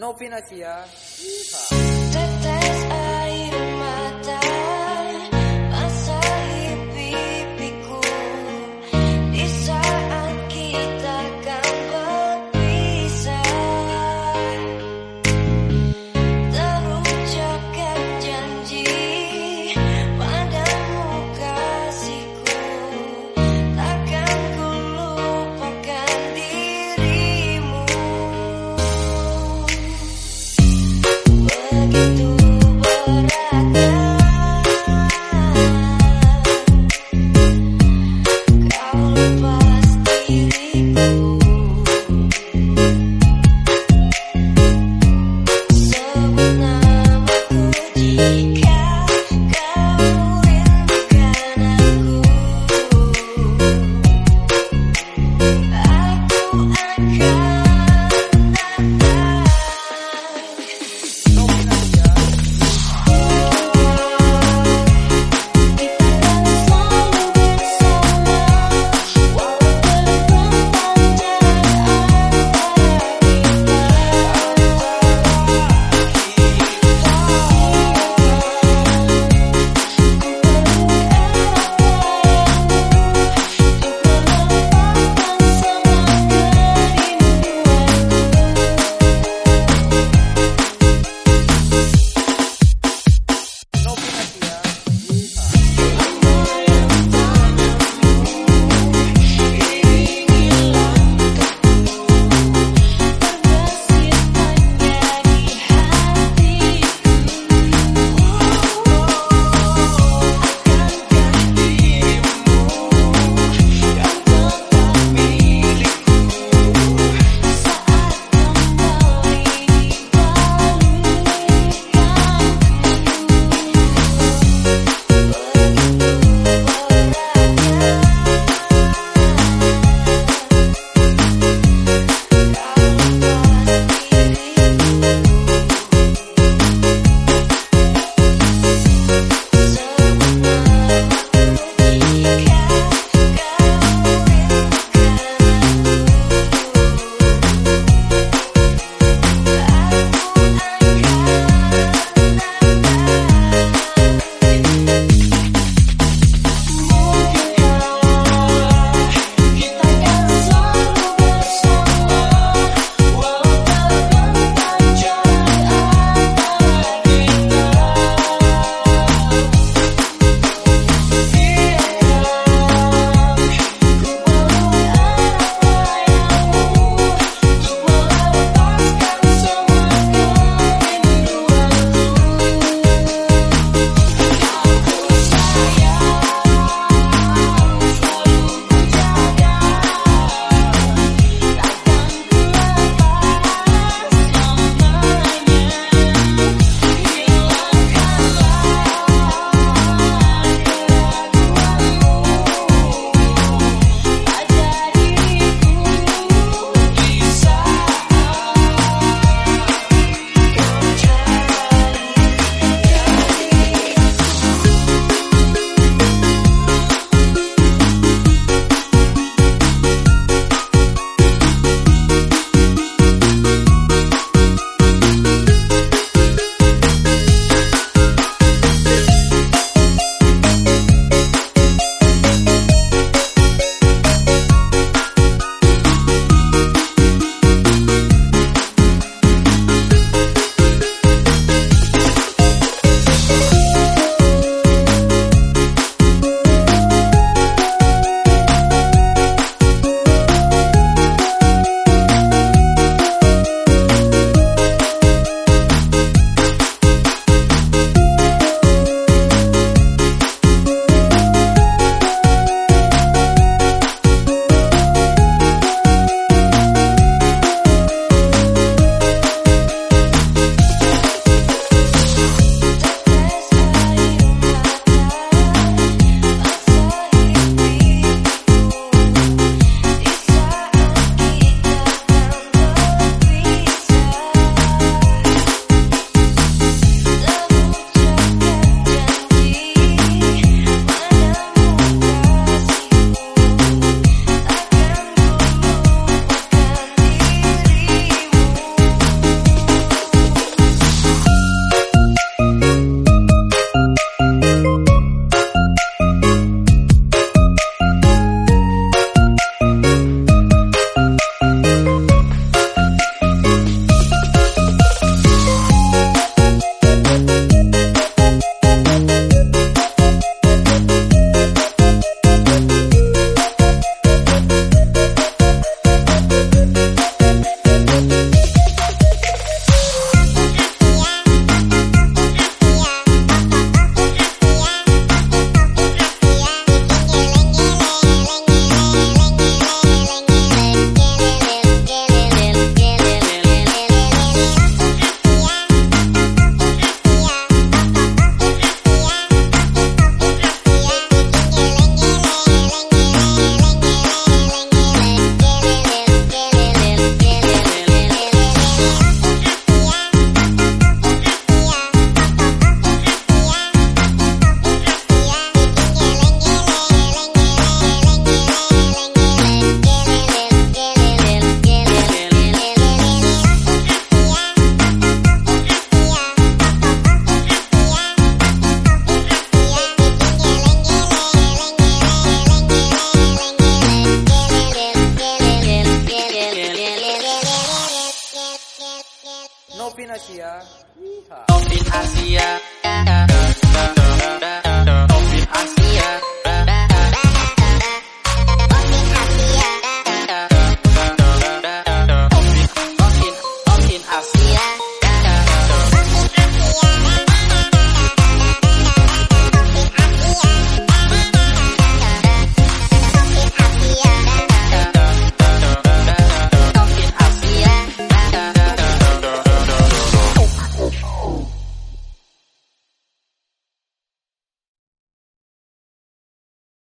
no pinatia. ¿ah? Yeehaw. Novin Asia. Novin Asia. Novin Asia.